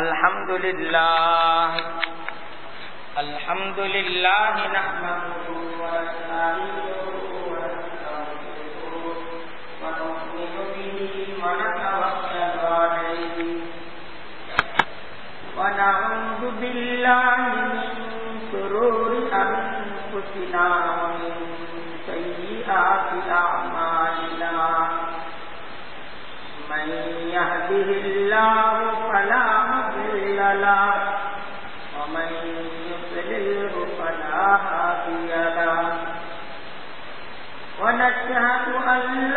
الحمد لله الحمد لله نحمده ونستعينه متعة أن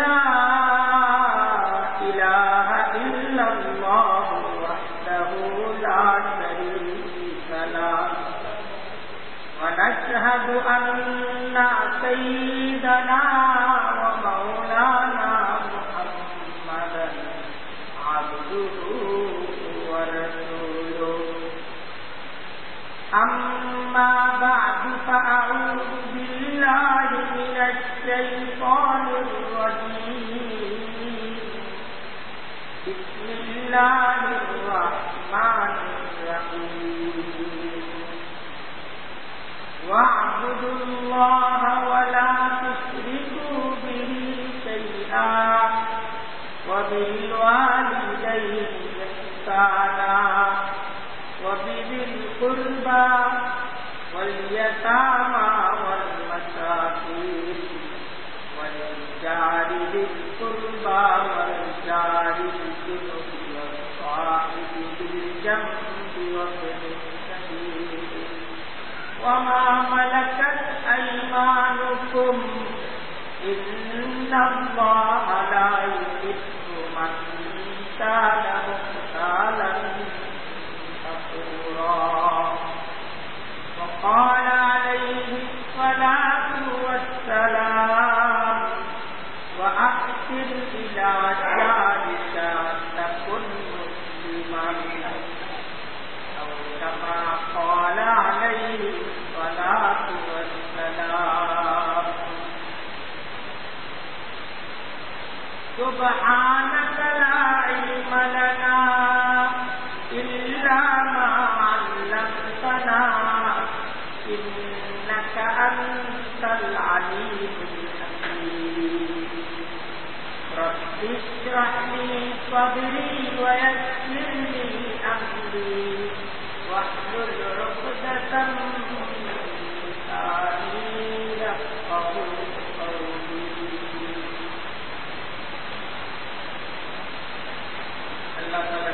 واعبدوا الله ولا تشركوا به شيئا وبالوالدين إحسانا وبذي القربى واليتامى والمساكين والجار ذي القربى والجار الجنب والصاحب بالجنب وابن وما ملكت أيمانكم إن الله لا يحب من كان مختالا فخورا وقال عليه الصلاة والسلام وأحسن إلى جارك تكن مسلما أو كما قال عليه الصلاة والسلام سبحانك لا علم لنا إلا ما علمتنا إنك أنت العليم الحكيم رب اشرح لي صدري ويسر لي أمري واحلل عقدة আল্লাহ তাআলার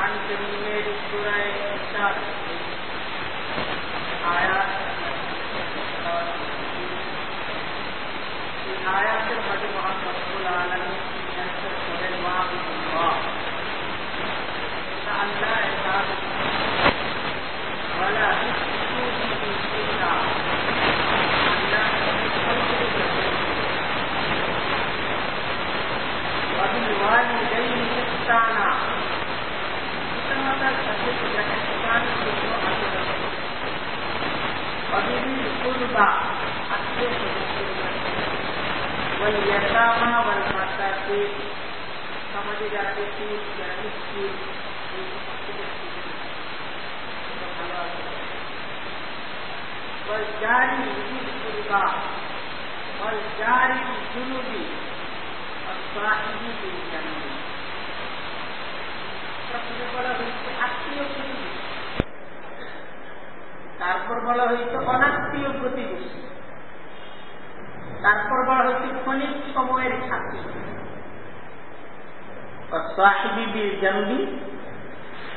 কোরআন করিমের সূরায়ে ইসরার আয়াত এই আয়াতের মধ্যে মহান রব্বুল আলামিন নির্দেশ করেন ওয়াহুল্লাহ আল্লাহ একাদ ওয়ালা তুশরিকু বিহি سمجھے جاری جنوبی اور صاحبی کے جنوبی তারপর বলা হয়েছে অনাত্মীয় প্রতিবেশী। তারপর বলা হয়েছে ক্ষণিক সময়ের সাথী। সাহিবিবির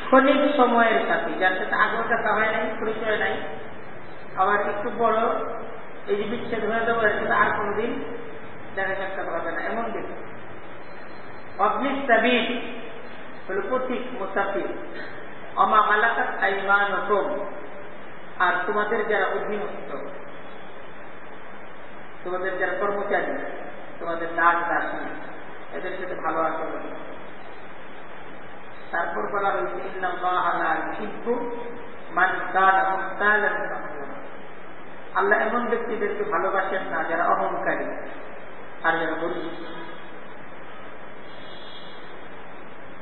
ক্ষণিক সময়ের সাথী। যার সাথে আগেও দেখা হয় নাই, পরিচয় নাই। আবার একটু বড় এই যে বিচ্ছেদ হয়ে যাবে কিন্তু আর কোনোদিন দেখা সাক্ষাৎ হবে না। এমন দেখি অগ্নিক তাবিদ পথিক মুসাফির। অমা আইমান আর তোমাদের যারা অধীনস্থ, তোমাদের যারা কর্মচারী, তোমাদের দাস দাসী, এদের সাথে ভালো আচরণ তারপর বলা হয়েছে আল্লাহ এমন ব্যক্তিদেরকে ভালোবাসেন না যারা অহংকারী আর যারা গরিব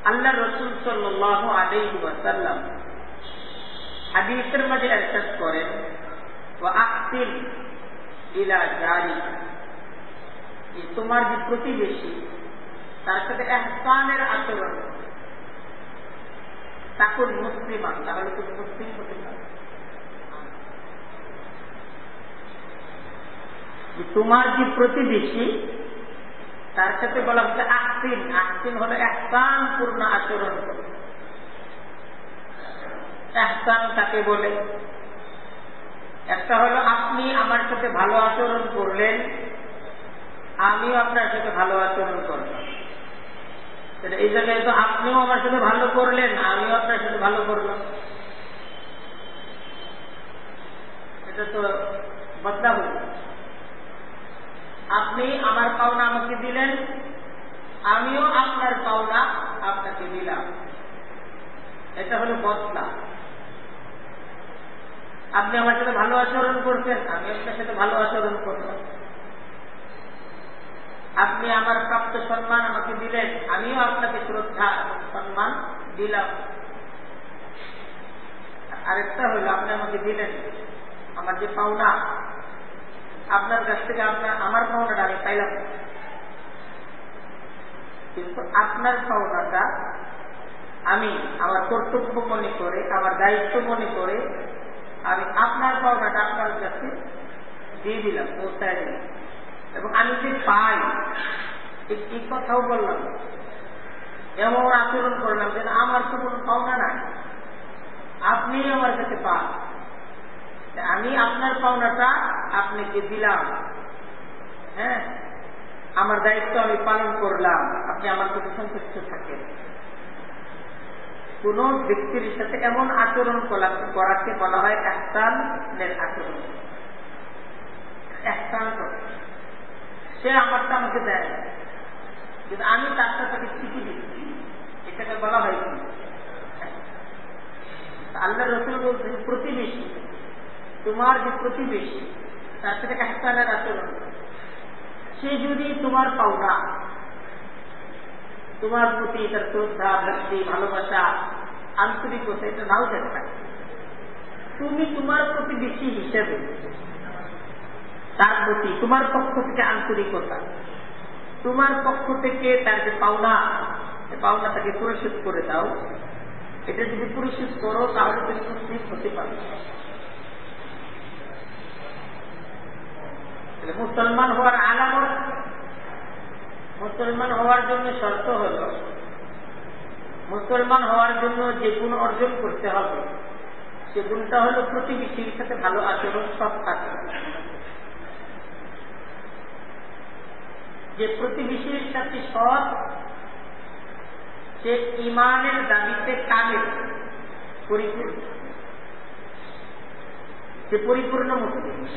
আল্লাহ রসুল সাল্লাহ আলাই ওয়াসাল্লাম হাদিসের মাঝে এরশাদ করেন ও আকিল ইলা জারি তোমার যে প্রতিবেশী, তার সাথে এহসানের আচরণ। তাকুন মুসলিমান তাহলে তুমি মুসলিম হতে পারো। তোমার যে প্রতিবেশী তার সাথে বলা হচ্ছে আহসিন। আহসিন হলো এহসান পূর্ণ আচরণ। করে এহসান তাকে বলে। একটা হলো, আপনি আমার সাথে ভালো আচরণ করলেন, আমিও আপনার সাথে ভালো আচরণ করলাম। এই জায়গায় তো আপনিও আমার সাথে ভালো করলেন, আমিও আপনার সাথে ভালো করলাম। এটা তো বদলা হল আপনি আমার পাওনা আমাকে দিলেন, আমিও আপনার পাওনা আপনাকে দিলাম। এটা হলো বদলা আপনি আমার সাথে ভালো আচরণ করছেন, আমি আপনার সাথে ভালো আচরণ করলাম আপনি আমার প্রাপ্ত সম্মান আমাকে দিলেন, আমিও আপনাকে শ্রদ্ধা সম্মান দিলাম। আরেকটা হইল আপনি আমাকে দিলেন আমার যে পাওনা আপনার কাছ থেকে আপনার, আমার পাওনাটা আমি পাইলাম। কিন্তু আপনার পাওনাটা আমি আমার কর্তব্য মনে করে, আমার দায়িত্ব মনে করে আমি আপনার পাওনাটা আপনার কাছে দিয়ে দিলাম, পৌঁছায় দিলাম। এবং আমি যে পাই এই কথাও বললাম। এমন আচরণ করলাম যে আমার তো কোনো পাওনা নাই। আপনি আমার কাছে পান। আমি আপনার পাওনাটা আপনাকে দিলাম। হ্যাঁ? আমার দায়িত্ব আমি পালন করলাম। আপনি আমার কাছে সন্তুষ্ট থাকেন। কোন ব্যক্তির সাথে এমন আচরণ করাকে বলা হয় একটানের আচরণ। একটান সে আমারটা আমাকে দেয়। কিন্তু আমি তার সাথে ঠিকই দিচ্ছি। এটাকে বলা হয় কি? আল্লাহ রসুল বলছেন, প্রতিবেশী। তোমার যে প্রতিবেশী, তার সাথে একটানের আচরণ সে যদি তোমার পাওনা, তোমার প্রতি তার শ্রদ্ধা, ভক্তি, ভালোবাসা আন্তরিকতা এটা নাও যেতে পারে। তুমি তোমার প্রতিবেশী হিসেবে তার প্রতি তোমার পক্ষ থেকে আন্তরিকতা, তোমার পক্ষ থেকে তার যে পাওনা পাওনা তাকে পরিশোধ করে দাও। এটা যদি পরিশোধ করো, তাহলে তুমি হতে পারো। মুসলমান হওয়ার আলামত মুসলমান হওয়ার জন্য শর্ত হল, মুসলমান হওয়ার জন্য যে গুণ অর্জন করতে হবে, সে গুণটা হল প্রতিবেশীর সাথে ভালো আচরণ সব কাজ যে প্রতিবেশীর সাথে সৎ, সে ইমানের দাবিতে কামেল, পরিপূর্ণ। সে পরিপূর্ণ মুসলিম।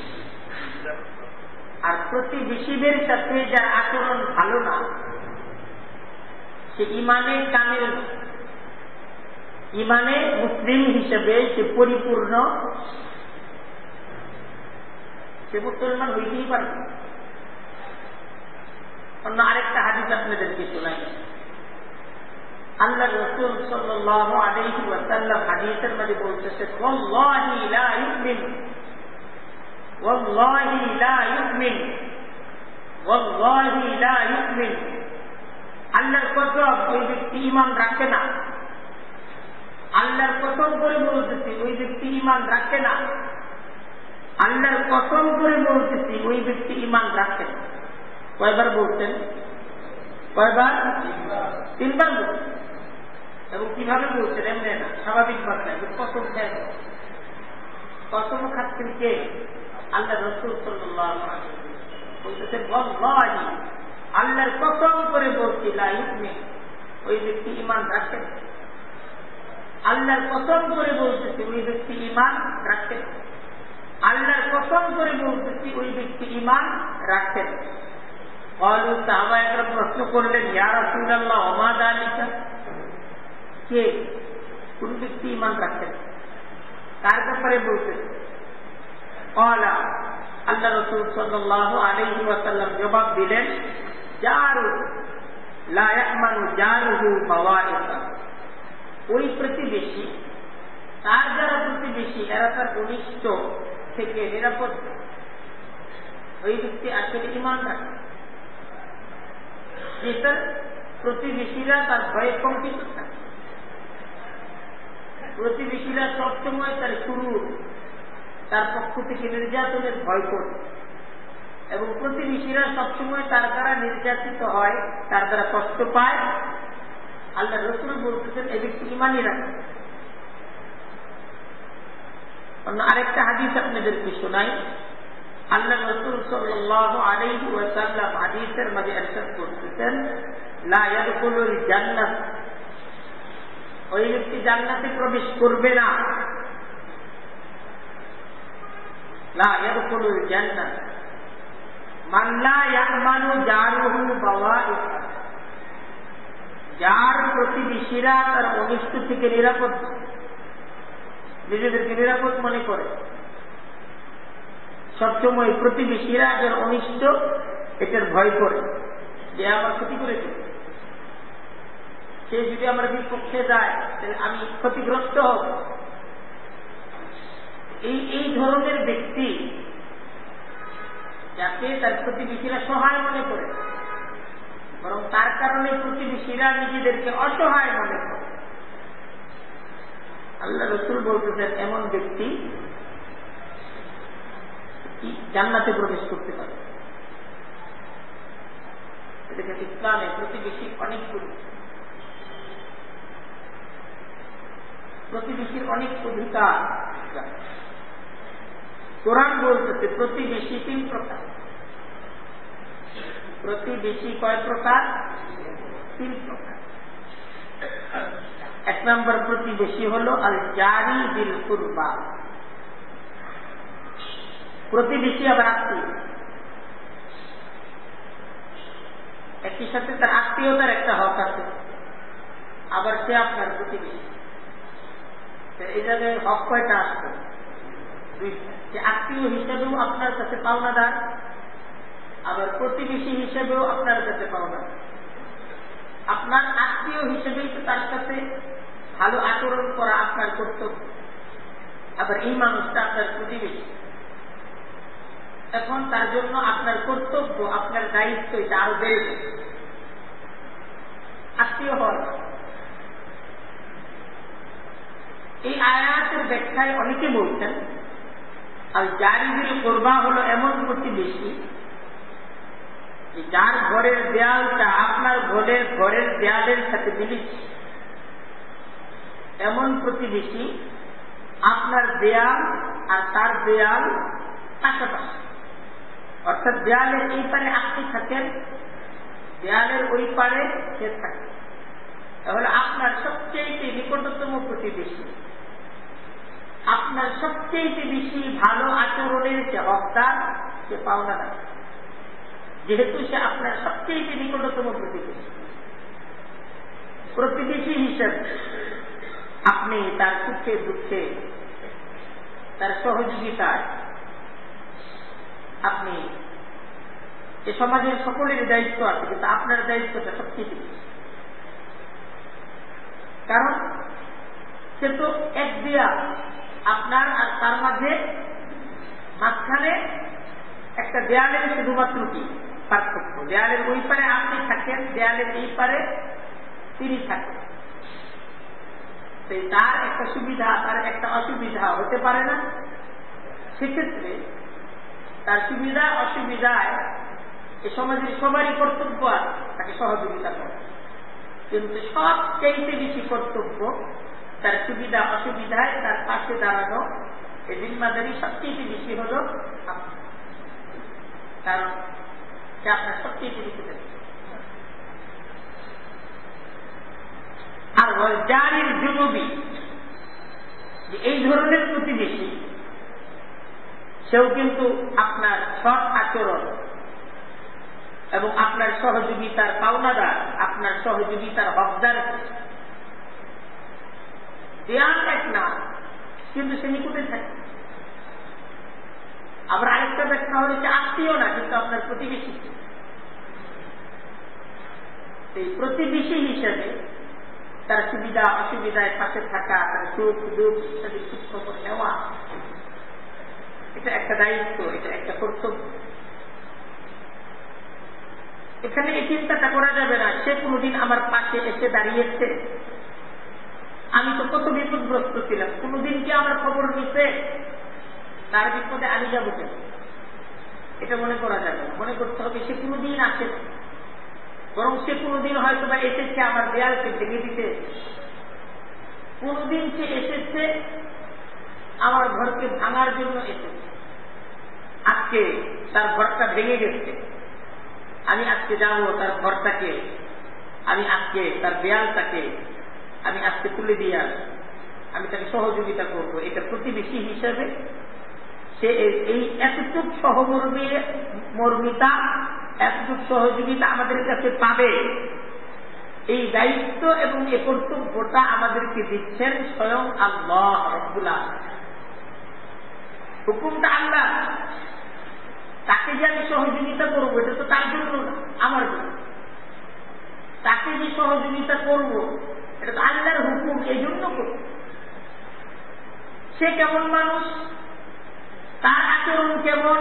আর প্রতিবেশীদের সাথে যার আচরণ ভালো না, সে ইমানে কামেল ইমানে মুসলিম হিসেবে সে পরিপূর্ণ। সে মুসলমান হইতেই পারে। অন্য আরেকটা হাদিস আপনাদেরকে শোনাই। আল্লাহ রসুল সাল্লাহ আলাইহি ওয়াসাল্লাম হাদিসের মধ্যে বলতেছে ওয়াল্লাহি লা ইউমিন ওয়াল্লাহি লা ইউমিন আল্লাহর কসম, ওই ব্যক্তি ইমান রাখে না। আল্লাহর কসম করে বলতেছি, ওই ব্যক্তি ইমান রাখে না। আল্লাহর কসম করে বলতেছি, ওই ব্যক্তি ইমান রাখেন কয়বার বলছেন? কয়বার? তিনবার বলছেন। এবং কীভাবে বলছেন? এমনি না স্বাভাবিক ভাষায় কসম খেয়ে কসম খাচ্ছেন কে? আল্লাহ রসুল সাল্লাহ বলতেছেন আল্লাহর কসম করে বলছি লাইফ ওই ব্যক্তি ইমান রাখেন আল্লাহর কসম করে বলতেছি, ওই ব্যক্তি ইমান রাখেন আল্লাহর কসম করে বলতেছি, ওই ব্যক্তি ইমান রাখেন সাহাবায়করা প্রশ্ন করলেন, ইয়া রাসুল্লাহ অমাদ আলিকা কে? কোন ব্যক্তি ইমান রাখেন কার ব্যাপারে বলতেছে? কলা আল্লাহ রসুল সাল্লাহ আলহি ওয়াসাল্লাম জবাব দিলেন যারু লায়াকমানু যারুহু বাবা ওই প্রতিবেশী, তার যারা প্রতিবেশী, এরা তার ঘনিষ্ঠ থেকে নিরাপদ। ওই ব্যক্তি আসলে ইমান রাখে যে প্রতিবেশীরা তার ভয়ে কম্পিত থাকে। প্রতিবেশীরা সবসময় তার শুরু তার পক্ষ থেকে নির্যাতনের ভয় করে। এবং প্রতিবেশীরা সবসময় তার দ্বারা নির্যাতিত হয়, তার দ্বারা কষ্ট পায়। আল্লাহ রসুল বলতেছেন এ ব্যক্তি ইমানই রাখে। অন্য আরেকটা হাদিস আপনাদেরকে শোনাই। আল্লাহ রসুল সাল্লাহ আলাইহি ওয়াসাল্লাম হাদিসের মাঝে এরশাদ করতেছেন, লা জান্নাত। ওই ব্যক্তি জান্নাতে প্রবেশ করবে না। লা ইয়াদখুলুল জান্নাত মান যার প্রতিবেশীরা তার অনিষ্ট থেকে নিরাপদ। নিজেদেরকে নিরাপদ মনে করে। সবসময় প্রতিবেশীরা যার অনিষ্ট এটার ভয় করে। যে আমার ক্ষতি করেছে। সে যদি আমার বিপক্ষে যায়, তাহলে আমি ক্ষতিগ্রস্ত হব। এই এই ধরনের ব্যক্তি যাকে তার প্রতিবেশীরা সহায় মনে করে, বরং তার কারণে প্রতিবেশীরা নিজেদেরকে অসহায় মনে করে। আল্লাহ রসুল বলতেছেন, এমন ব্যক্তি জান্নাতে প্রবেশ করতে পারে? এটাকে ইসলামে প্রতিবেশী অনেকগুলো প্রতিবেশীর অনেক অধিকার। কোরআন বলতেছে প্রতিবেশী তিন প্রকার। প্রতিবেশী কয় প্রকার? তিন প্রকার। এক নম্বর প্রতিবেশী হল আল জারি বিল কুরবা প্রতিবেশী আবার আত্মীয়। একই সাথে তার আত্মীয়তার একটা হক আছে। আবার সে আপনার প্রতিবেশী এই জায়গায় হক কয়টা আসবে? দুইটা আত্মীয় হিসেবেও আপনার কাছে পাওনাদার, আবার প্রতিবেশী হিসেবেও আপনার কাছে পাওনাদার। আপনার আত্মীয় হিসেবেই তো তার সাথে ভালো আচরণ করা আপনার কর্তব্য। আবার এই মানুষটা আপনার প্রতিবেশী। এখন তার জন্য আপনার কর্তব্য, আপনার দায়িত্ব এটা আরও বেড়ে আত্মীয় হওয়ার এই আয়াতের ব্যাখ্যায় অনেকে বলছেন আর জারিবিল কোরবা হলো এমন প্রতিবেশী যার ঘরের দেয়ালটা আপনার ঘরের ঘরের দেয়ালের সাথে মিলিত এমন প্রতিবেশী আপনার দেয়াল আর তার দেয়াল পাশাপাশি। অর্থাৎ দেয়ালের এই পারে আপনি থাকেন, দেয়ালের ওই পারে সে থাকে। তাহলে আপনার সবচেয়ে নিকটতম প্রতিবেশী আপনার সবচেয়ে বেশি ভালো আচরণের যে হকদার, সে পাওনা না যেহেতু সে আপনার সবচেয়ে নিকটতম প্রতিবেশী। প্রতিবেশী হিসেবে আপনি তার সুখে দুঃখে, তার সহযোগিতায় আপনি এ সমাজের সকলের দায়িত্ব আছে, কিন্তু আপনার দায়িত্বটা সবচেয়ে বেশি। কারণ সে তো এক দিয়া আপনার আর তার মাঝে মাঝখানে একটা দেয়ালের শুধুমাত্র কি? পার্থক্য। দেয়ালের ওই পারে আপনি থাকেন, দেয়ালের এই পারে তিনি থাকেন। তার একটা সুবিধা, তার একটা অসুবিধা হতে পারে না। সেক্ষেত্রে তার সুবিধা, অসুবিধায় এ সমাজের সবারই কর্তব্য আছে, তাকে সহযোগিতা করে। কিন্তু সব সবচেয়ে বেশি কর্তব্য তার সুবিধা অসুবিধায় তার পাশে দাঁড়ানো, এই জিম্মাদারি সবচেয়ে বেশি হল কারণ সে আপনার সবচেয়ে বেশি আর জারির জুনুবি যে এই ধরনের প্রতিবেশী, সেও কিন্তু আপনার সৎ আচরণ এবং আপনার সহযোগিতার পাওনাদার, আপনার সহযোগিতার হকদার। দেয়াল এক না, কিন্তু সে নিকুটে থাকে। আবার আরেকটা ব্যাখ্যা আত্মীয় না, কিন্তু আপনার প্রতিবেশী। এই প্রতিবেশী হিসেবে তার সুবিধা, অসুবিধায় পাশে থাকা, তার সুখ, দুঃখ, ইত্যাদি নেওয়া, এটা একটা দায়িত্ব, এটা একটা কর্তব্য। এখানে এই চিন্তাটা করা যাবে না, সে কোনোদিন আমার পাশে এসে দাঁড়িয়েছে। আমি তো কত বিপদগ্রস্ত ছিলাম। কোনোদিন কি আমার খবর নিতে তার বিপদে আমি যাব কেন? এটা মনে করা যাবে মনে করতে হবে সে কোনোদিন আসে বরং সে কোনোদিন হয়তো বা এসেছে আমার দেয়ালকে ভেঙে দিতে। কোনোদিন সে এসেছে আমার ঘরকে ভাঙার জন্য এসেছে। আজকে তার ঘরটা ভেঙে গেছে। আমি আজকে যাব তার ঘরটাকে। আমি আজকে তার দেয়ালটাকে আমি আজকে তুলে দিয়ে আসব। আমি তাকে সহযোগিতা করব। এটা প্রতিবেশী হিসেবে সে এই এতটুক সহমর্মী মর্মিতা, এতটুক সহযোগিতা আমাদের কাছে পাবে। এই দায়িত্ব এবং এ কর্তব্যটা আমাদেরকে দিচ্ছেন স্বয়ং আল্লাহ হুকুমটা আল্লাহ। তাকে যে আমি সহযোগিতা করব, এটা তো তার জন্য আমার জন্য। তাকে যে সহযোগিতা করব এটা তো আল্লাহর হুকুম এই জন্য করব সে কেমন মানুষ? তার আচরণ কেমন?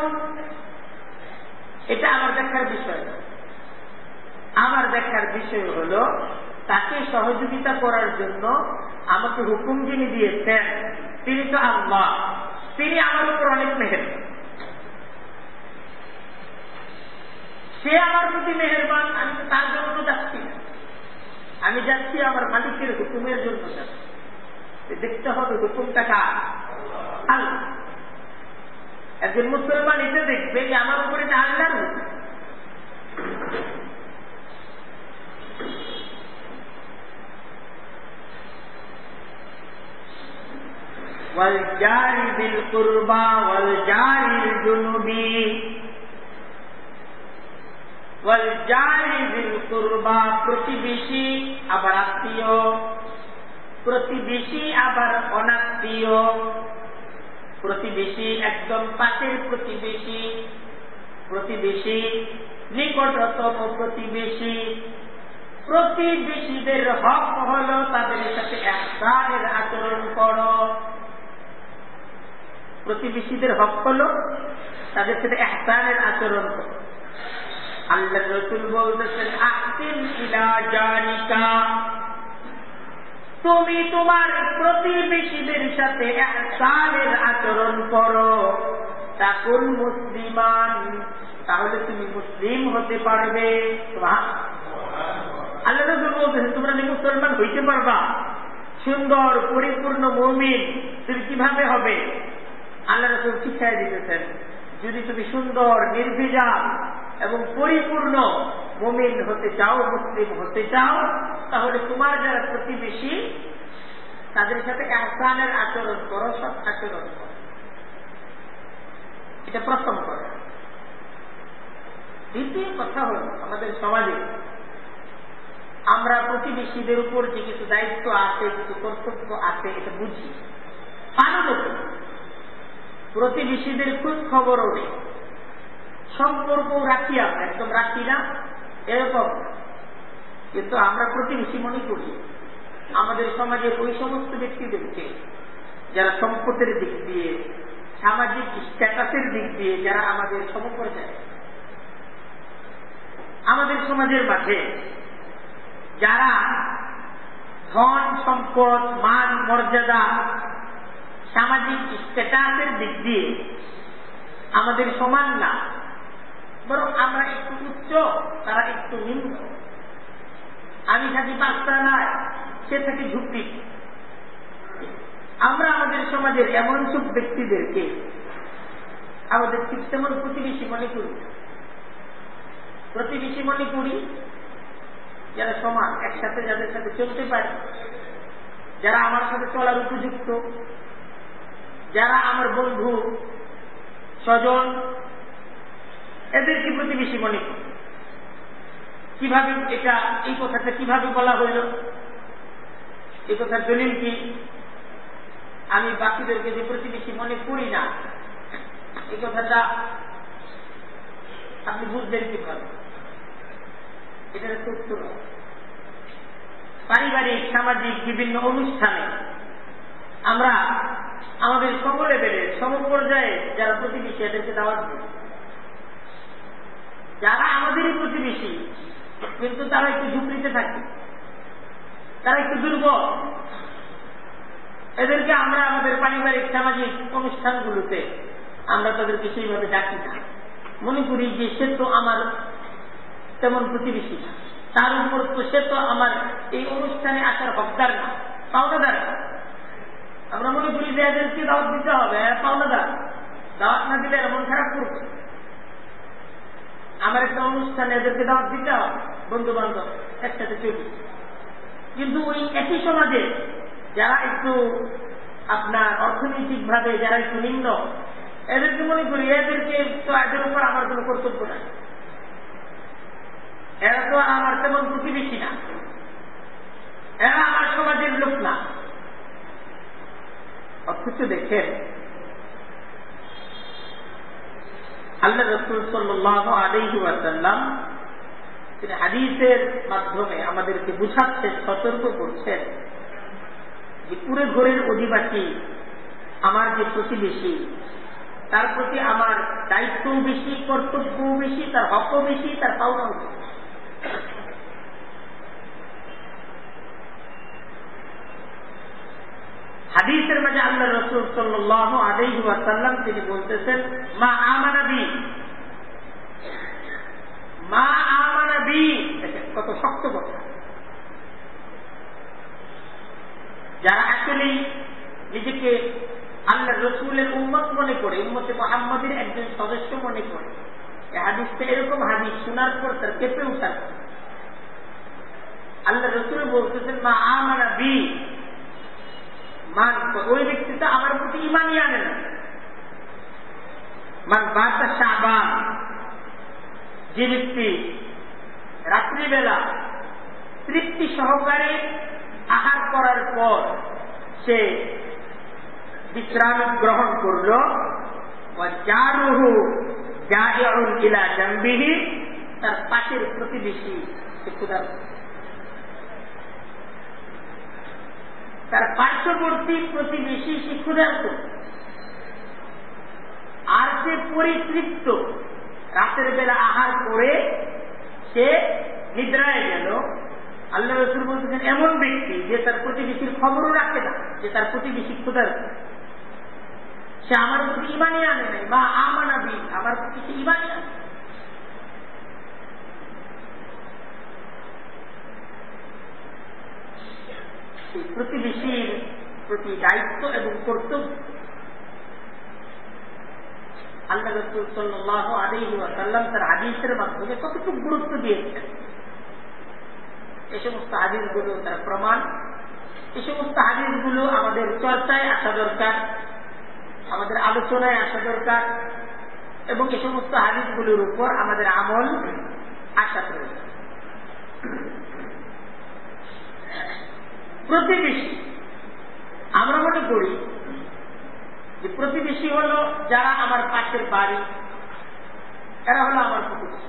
এটা আমার দেখার বিষয়। আমার দেখার বিষয় হল, তাকে সহযোগিতা করার জন্য আমাকে হুকুম যিনি দিয়েছেন, তিনি তো আল্লাহ। তিনি আমার উপর অনেক মেহের সে আমার প্রতি মেহরবান, আমি তার জন্য যাচ্ছি না। আমি যাচ্ছি আমার মালিকের হুকুমের জন্য যাচ্ছি দেখতে হবে হুকুমটা কার আল্লাহ একজন মুসলমান এটা দেখবে যে আমার উপরে এটা আল্লাহর হুকুম والجار بالقربى والجار الجنوبي والجار করবা প্রতিবেশী আবার আত্মীয়, প্রতিবেশী আবার অনাত্মীয়, প্রতিবেশী একদম পাশের প্রতিবেশী প্রতিবেশী নিকটতম প্রতিবেশী। প্রতিবেশীদের হক হল তাদের সাথে একদারের আচরণ কর। প্রতিবেশীদের হক হল তাদের সাথে একদারের আচরণ করো। আল্লাহ রসুল বলতেছেন আহসিন ইলা জানিকা তুমি তোমার প্রতিবেশীদের সাথে একসাথের আচরণ করো। তাকুল মুসলিমান। তাহলে তুমি মুসলিম হতে পারবে। আল্লাহ রসুল বলতেছেন, তোমরা মুসলমান হইতে পারবা? সুন্দর, পরিপূর্ণ মমিন, তুমি কীভাবে হবে? আল্লাহ রসুল শিক্ষায় দিতেছেন, যদি তুমি সুন্দর নির্ভিজা এবং পরিপূর্ণ মমিন হতে চাও, মুসলিম হতে চাও, তাহলে তোমার যারা প্রতিবেশী, তাদের সাথে আহসানের আচরণ করো সব আচরণ করো। এটা প্রথম কথা। দ্বিতীয় কথা হল আমাদের সমাজে, আমরা প্রতিবেশীদের উপর যে কিছু দায়িত্ব আছে, কিছু কর্তব্য আছে, এটা বুঝি। পালন প্রতিবেশীদের খোঁজ খবরও নেই। সম্পর্ক রাখি আমরা, একদম রাখি না, এরকম। কিন্তু আমরা প্রতিবেশী মনে করি, আমাদের সমাজের ওই সমস্ত ব্যক্তিদেরকে যারা সম্পদের দিক দিয়ে, সামাজিক স্ট্যাটাসের দিক দিয়ে যারা আমাদের সমপর্যায়ে আমাদের সমাজের মাঝে যারা ধন, সম্পদ, মান, মর্যাদা, সামাজিক স্ট্যাটাসের দিক দিয়ে আমাদের সমান না বরং আমরা একটু উচ্চ, তারা একটু নিম্ন। আমি থাকি পাঁচতলায় সে থাকি ঝুঁকি আমরা আমাদের সমাজের এমন সব ব্যক্তিদেরকে আমাদের ঠিক তেমন প্রতিবেশী মনে করি। প্রতিবেশী মনে করি যারা সমান একসাথে যাদের সাথে চলতে পারে, যারা আমার সাথে চলার উপযুক্ত, যারা আমার বন্ধু, স্বজন এদেরকে প্রতিবেশী মনে করি। কীভাবে এটা, এই কথাটা কীভাবে বলা হইল? এই কথার দলিল কি? আমি বাকিদেরকে যে প্রতিবেশী মনে করি না, এই কথাটা আপনি বুঝবেন কীভাবে? এটার উত্তর পারিবারিক, সামাজিক, বিভিন্ন অনুষ্ঠানে আমরা আমাদের সকলে লেভেলের সম পর্যায়ে যারা প্রতিবেশী, এদেরকে দাওয়াত যারা আমাদেরই প্রতিবেশী কিন্তু তারা একটু ঝুঁকড়িতে থাকে, তারা একটু দুর্বল। এদেরকে আমরা আমাদের পারিবারিক, সামাজিক অনুষ্ঠানগুলোতে আমরা তাদেরকে সেইভাবে ডাকি না। মনে করি যে সে তো আমার তেমন প্রতিবেশী না। তার উপর তো সে তো আমার এই অনুষ্ঠানে আসার হকদার না, পাওনাদার আমরা মনে করি যে এদেরকে দাওয়াত দিতে হবে পাওনাদার। দাওয়াত না দিলে এমন খারাপ করবে। আমার একটা অনুষ্ঠানে এদেরকে দাওয়াত দিতে হবে বন্ধু বান্ধব একসাথে চলি। কিন্তু ওই একই সমাজে যারা একটু আপনার অর্থনৈতিক ভাবে যারা একটু নিম্ন, এদেরকে মনে করি এদেরকে তো এদের উপর আমার কোন কর্তব্য নাই। এরা তো আমার তেমন প্রতিবেশী না। এরা আমার সমাজের লোক না। অথচ দেখেন আল্লাহ রসুল সাল্লাহ আলহি ওয়াসাল্লাম তিনি হাদিসের মাধ্যমে আমাদেরকে বুঝাচ্ছে, সতর্ক করছেন যে পুরে ঘরের অধিবাসী আমার যে প্রতিবেশী, তার প্রতি আমার দায়িত্বও বেশি, কর্তব্যও বেশি, তার হকও বেশি, তার পাওনাও বেশি। হাদিসের মাঝে আল্লাহ রসুল সাল্লাহ আলহি ওয়াসাল্লাম তিনি বলতেছেন, মা আমানাবি মা আমানাবি কত শক্ত কথা। যারা আসলেই নিজেকে আল্লাহ রসুলের উম্মত মনে করে, উম্মতে মোহাম্মদের একজন সদস্য মনে করে হাদিসটা এরকম হাদিস শোনার পর তার কেঁপে উঠার। আল্লাহ রসুল বলতেছেন, মা আমানা বি। মান ওই ব্যক্তিটা আমার প্রতি ইমানই আনে না মান বাতা শাহবান যে ব্যক্তি রাত্রিবেলা তৃপ্তি সহকারে আহার করার পর সে বিশ্রাম গ্রহণ করল তার পাশের প্রতিবেশী সে ক্ষুদার তার পার্শ্ববর্তী প্রতিবেশী সে ক্ষুধার্ত। আর সে পরিতৃপ্ত, রাতের বেলা আহার করে সে নিদ্রায় গেল। আল্লাহ রসুল বলতেছেন, এমন ব্যক্তি যে তার প্রতিবেশীর খবরও রাখে না, যে তার প্রতিবেশী ক্ষুধার্ত। সে আমার প্রতি ইমানি আনে নাই, বা আমানাবি আমার প্রতি সে ইমানি আনে প্রতিবেশীর প্রতি দায়িত্ব এবং কর্তব্য। আল্লাহ রসুল সাল্লাহ তার হাদিসের মাধ্যমে কতটুকু গুরুত্ব দিয়েছেন? এ সমস্ত হাদিসগুলো তার প্রমাণ। এ সমস্ত আমাদের চর্চায় আসা দরকার, আমাদের আলোচনায় আসা দরকার এবং এ সমস্ত হাদিসগুলোর উপর আমাদের আমল আসা প্রয়োজন। প্রতিবেশী। আমরা মনে করি যে প্রতিবেশী হল যারা আমার পাশের বাড়ি, এরা হলো আমার প্রতিবেশী।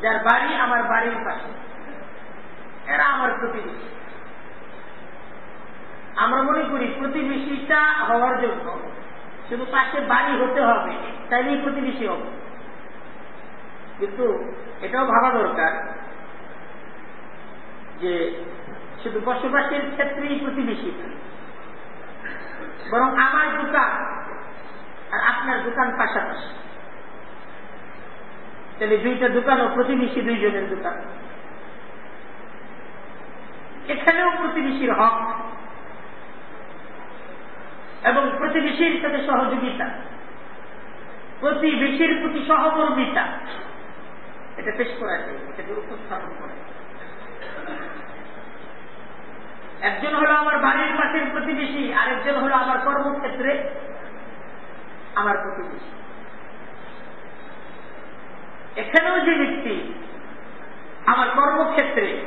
যার বাড়ি আমার বাড়ির পাশে, এরা আমার প্রতিবেশী। আমরা মনে করি প্রতিবেশীটা হওয়ার জন্য শুধু পাশে বাড়ি হতে হবে, তাইলেই প্রতিবেশী হবে। কিন্তু এটাও ভাবা দরকার যে শুধু বসবাসের ক্ষেত্রেই প্রতিবেশী। বরং আমার দোকান আর আপনার দোকান পাশাপাশি। তাহলে দুইটা দোকান ও প্রতিবেশী দুইজনের দোকান। এখানেও প্রতিবেশীর হক এবং প্রতিবেশীর সাথে সহযোগিতা। প্রতিবেশীর প্রতি সহকর্মিতা। এটা পেশ করা যায়, এটাকে উপস্থাপন করে একজন হলো আমার বাড়ির পাশের প্রতিবেশী, আরেকজন হলো আমার কর্মক্ষেত্রে আমার প্রতিবেশী। এখানেও যে ব্যক্তি আমার কর্মক্ষেত্রে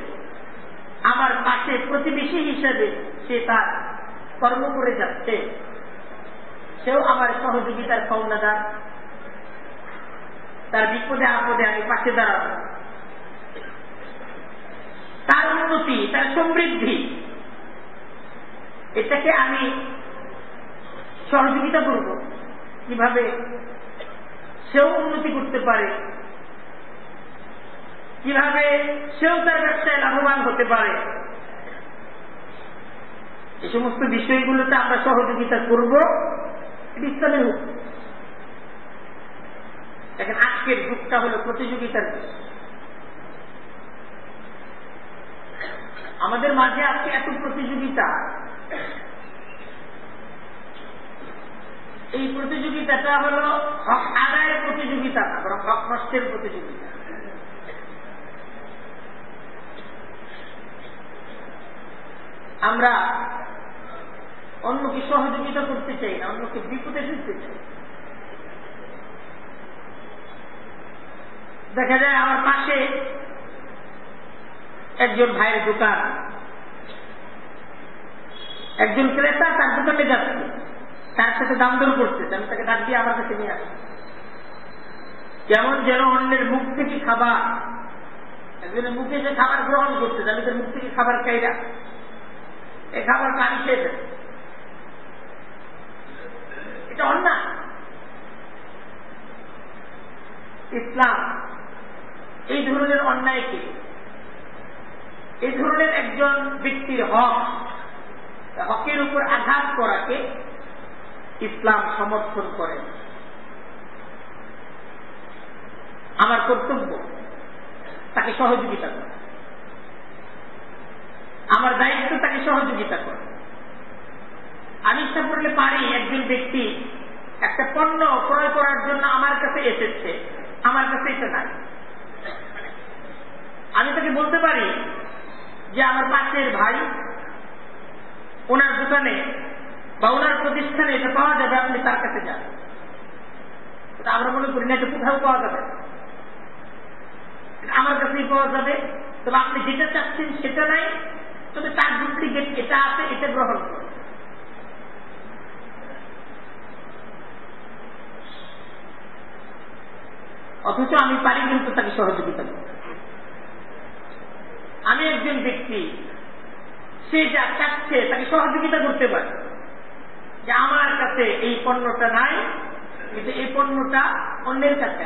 আমার পাশে প্রতিবেশী হিসেবে সে তার কর্ম করে যাচ্ছে, সেও আমার সহযোগিতার পাওনাদার। তার বিপদে আপদে আমি পাশে দাঁড়াবো। তার উন্নতি, তার সমৃদ্ধি এটাকে আমি সহযোগিতা করব। কীভাবে সেও উন্নতি করতে পারে, কীভাবে সেও তার ব্যবসায় লাভবান হতে পারে এই সমস্ত বিষয়গুলোতে আমরা সহযোগিতা করব। ইসলামের হুকুম দেখেন, আজকের যুগটা হলো প্রতিযোগিতার আমাদের মাঝে আজকে এত প্রতিযোগিতা। এই প্রতিযোগিতাটা হল হক আদায়ের প্রতিযোগিতা না, বরং হক নষ্টের প্রতিযোগিতা। আমরা অন্যকে সহযোগিতা করতে চাই না, অন্যকে বিপদে ফিরতে চাই। দেখা যায় আমার পাশে একজন ভাইয়ের দোকান। একজন ক্রেতা তার দোকানে যাচ্ছে। তার সাথে দাম দর করতেছে আমি তাকে ডাক দিয়ে আমার কাছে নিয়ে আসি। কেমন যেন অন্যের মুখ থেকে খাবার, একজনের মুখে সে খাবার গ্রহণ করতেছে আমি তার মুখ থেকে খাবার খাইরা এই খাবারটা আমি খেয়ে এটা অন্যায়। ইসলাম এই ধরনের অন্যায়কে এই ধরনের একজন ব্যক্তির হক, হকের উপর আঘাত করাকে ইসলাম সমর্থন করে। আমার কর্তব্য, তাকে সহযোগিতা করা। আমার দায়িত্ব তাকে সহযোগিতা করা। আমি ইচ্ছা করলে পারি একজন ব্যক্তি একটা পণ্য ক্রয় করার জন্য আমার কাছে এসেছে, আমার কাছে এটা নাই। আমি তাকে বলতে পারি যে আমার পাশের ভাই, ওনার দোকানে বা ওনার প্রতিষ্ঠানে এটা পাওয়া যাবে, আপনি তার কাছে যান। আমরা মনে করি না, এটা কোথাও পাওয়া যাবে। আমার কাছেই পাওয়া যাবে। তবে আপনি যেটা চাচ্ছেন সেটা নাই, তবে তার ডুপ্লিকেট এটা আছে, এটা গ্রহণ করুন। অথচ আমি পারি কিন্তু তাকে সহযোগিতা করতে। আমি একজন ব্যক্তি, সে যা চাচ্ছে তাকে সহযোগিতা করতে পারে। যে আমার কাছে এই পণ্যটা নাই, কিন্তু এই পণ্যটা অন্যের কাছে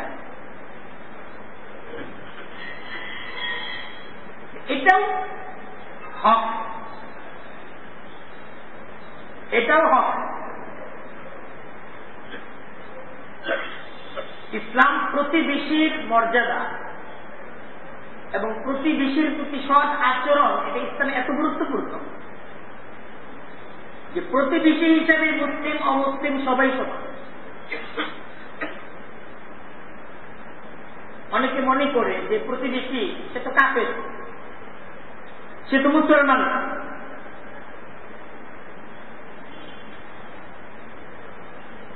এটাও হক। এটাও হক। ইসলাম প্রতিবেশীর মর্যাদা এবং প্রতিবেশীর প্রতি সৎ আচরণ, এটা ইসলামে এত গুরুত্বপূর্ণ। যে প্রতিবেশী হিসাবে মুসলিম, অমুসলিম সবাই সমান। অনেকে মনে করে যে প্রতিবেশী, সে তো কাপের সে তো মুসলমান না।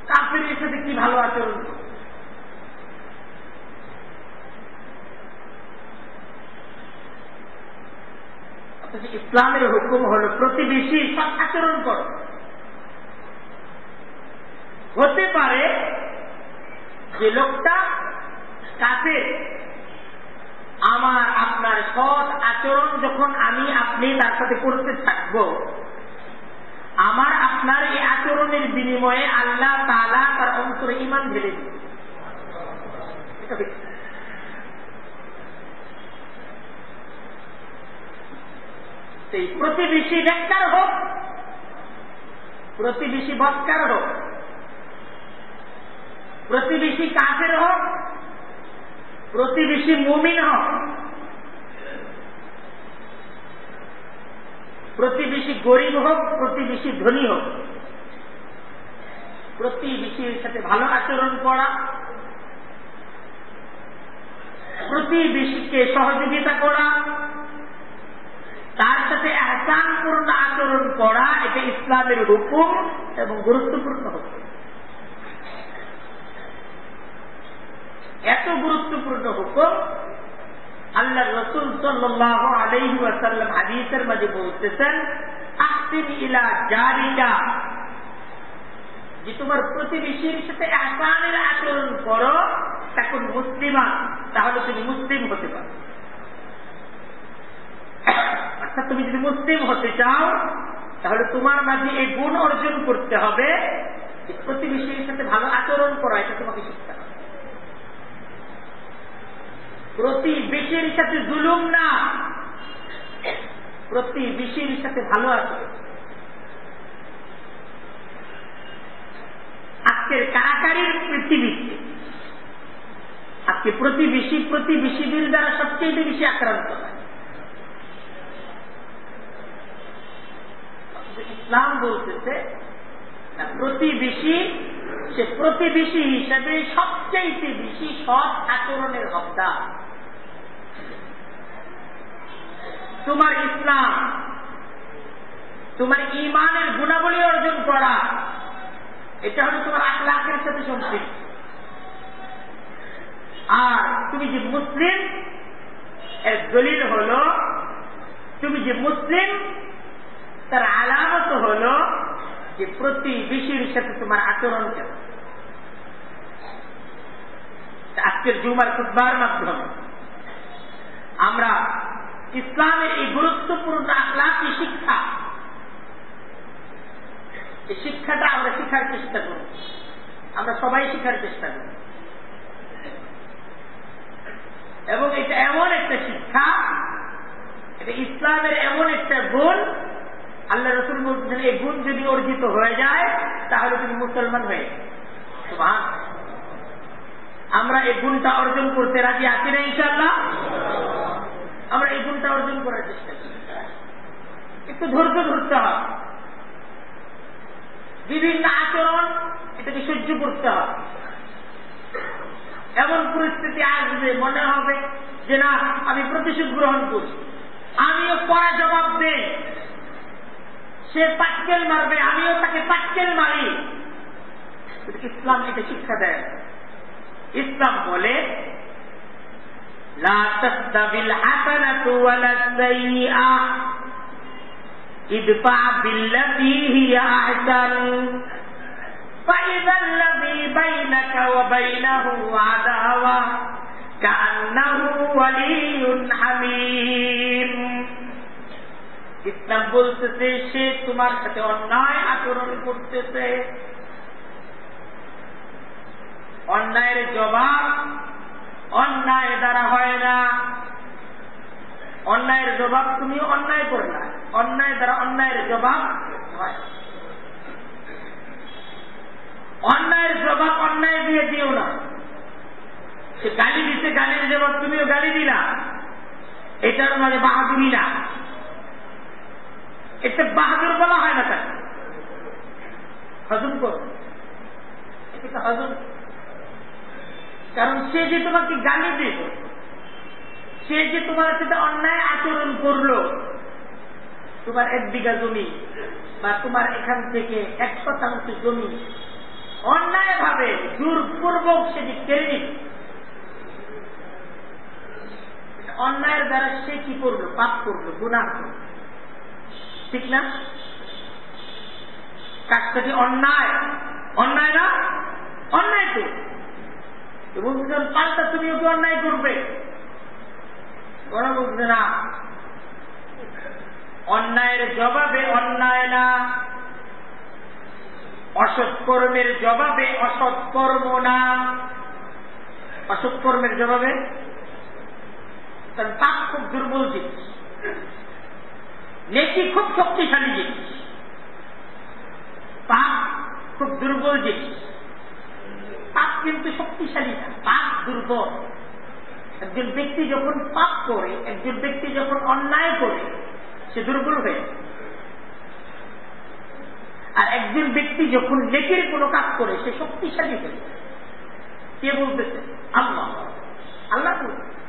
কাপের সাথে কি ভালো আচরণ? করে অথচ ইসলামের হুকুম হল প্রতিবেশী সব আচরণ করো। হতে পারে যে লোকটা কাছে আমার, আপনার সৎ আচরণ যখন আমি আপনি তার সাথে করতে থাকব, আমার, আপনার এই আচরণের বিনিময়ে আল্লাহ তালা তার অন্তরে ইমান ঢেলে দিবে। সেই প্রতিবেশী নেককার হোক, প্রতিবেশী বৎকার হোক, প্রতিবেশী কাজের হোক, প্রতিবেশী মুমিন হোক, প্রতিবেশী গরিব হোক, প্রতিবেশী ধনী হোক, প্রতিবেশীর সাথে ভালো আচরণ করা, প্রতিবেশীকে সহযোগিতা করা তার সাথে আহসানপূর্ণ আচরণ করা এটা ইসলামের হুকুম এবং গুরুত্বপূর্ণ হুকুম। এত গুরুত্বপূর্ণ হুকুম আল্লাহ রসুল সাল্লাহ আলহি ওয়াসাল্লাম হাদিসের মাঝে বলতেছেন, আহসিন ইলা জারিকা। যে তোমার প্রতিবেশীর সাথে আসানের আচরণ করো, তখন মুসলিমা, তাহলে তুমি মুসলিম হতে পারো। অর্থাৎ তুমি যদি মুসলিম হতে চাও, তাহলে তোমার মাঝে এই গুণ অর্জন করতে হবে। প্রতিবেশীর সাথে ভালো আচরণ করা, এটা তোমাকে শিখতে হবে। প্রতিবেশীর সাথে জুলুম না। প্রতিবেশীর সাথে ভালো আচরণ। আজকের কারাকারির পৃথিবীতে, আজকে প্রতিবেশী প্রতিবেশীদের দ্বারা সবচেয়ে বেশি আক্রান্ত হয়। ইসলাম বলতেছে প্রতিবেশী, সে প্রতিবেশী হিসাবে সবচেয়ে বেশি সৎ আচরণের হত্যা তোমার ইসলাম, তোমার ইমানের গুণাবলী অর্জন করা, এটা হলো তোমার আখলাখের সাথে সম্পৃক্ত। আর তুমি যে মুসলিম, এর দলিল হল, তুমি যে মুসলিম তার আলামত হল যে প্রতিবেশীর সাথে তোমার আচরণ কেন আজকের জুমার খুববার মাধ্যমে আমরা ইসলামের এই গুরুত্বপূর্ণ আখলাকি শিক্ষা, এই শিক্ষাটা আমরা শিখার চেষ্টা করি। আমরা সবাই শিখার চেষ্টা করি। এবং এটা এমন একটা শিক্ষা, এটা ইসলামের এমন একটা গুণ আল্লাহ রসুল বলছেন, এই গুণ যদি অর্জিত হয়ে যায়, তাহলে তুমি মুসলমান হয়ে আমরা এই গুণটা অর্জন করতে রাজি আছি না ইনশাল্লাহ আমরা এই গুণটা অর্জন করার চেষ্টা করি। একটু ধৈর্য ধরতে হবে। বিভিন্ন আচরণ এটাকে সহ্য করতে হবে। এমন পরিস্থিতি আসবে, মনে হবে যে, না, আমি প্রতিশোধ গ্রহণ করি আমিও পড়া জবাব দেই সে পাটকেল মারবে আমিও তাকে পাটকেল মারি ইসলাম এটা শিক্ষা দেয় ইসলাম বলে لا تستوي الحسنة ولا السيئة ادفع بالتي هي أحسن فإذا الذي بينك وبينه عداوة كأنه ولي حميم ইসলাম বলতেছে, সে তোমার সাথে অন্যায় আচরণ করতেছে। অন্যায়ের জবাব অন্যায় দ্বারা হয় না। অন্যায়ের জবাব তুমি অন্যায় করলা অন্যায় দ্বারা অন্যায়ের জবাব হয়। অন্যায়ের জবাব অন্যায় দিয়ে দিও না। সে গালি দিতে গালির জবাব তুমিও গালি দিলা। এটার মানে বাহাদুরি না। এটা বাহাদুর বলা হয় না তাকে। হজম কর। হজম। কারণ সে যে তোমাকে গালি দিল, সে যে তোমার সাথে অন্যায় আচরণ করল, তোমার এক বিঘা জমি বা তোমার এখান থেকে এক শতাংশ জমি অন্যায় ভাবে জোরপূর্বক সে যে কেড়ে অন্যায়ের দ্বারা সে কি করল? পাপ করল গুণা করল। ঠিক না? কাজটা কি অন্যায়। অন্যায় না? অন্যায় তো। বলছিলাম পাল্টা তুমি ওকে অন্যায় করবে। ওরা বলছে না। অন্যায়ের জবাবে অন্যায় না। অসৎ কর্মের জবাবে অসৎ কর্ম না। অসৎ কর্মের জবাবে? তার পাপ খুব দুর্বল জিনিস। নেকি খুব শক্তিশালী জিনিস। পাপ খুব দুর্বল জিনিস। পাপ কিন্তু শক্তিশালী না, পাপ দুর্বল। একজন ব্যক্তি যখন পাপ করে, একজন ব্যক্তি যখন অন্যায় করে, সে দুর্বল হয়ে আর একজন ব্যক্তি যখন নেকের কোনো কাজ করে, সে শক্তিশালী হয়ে কে বলতেছে? আল্লাহ। আল্লাহ বলছে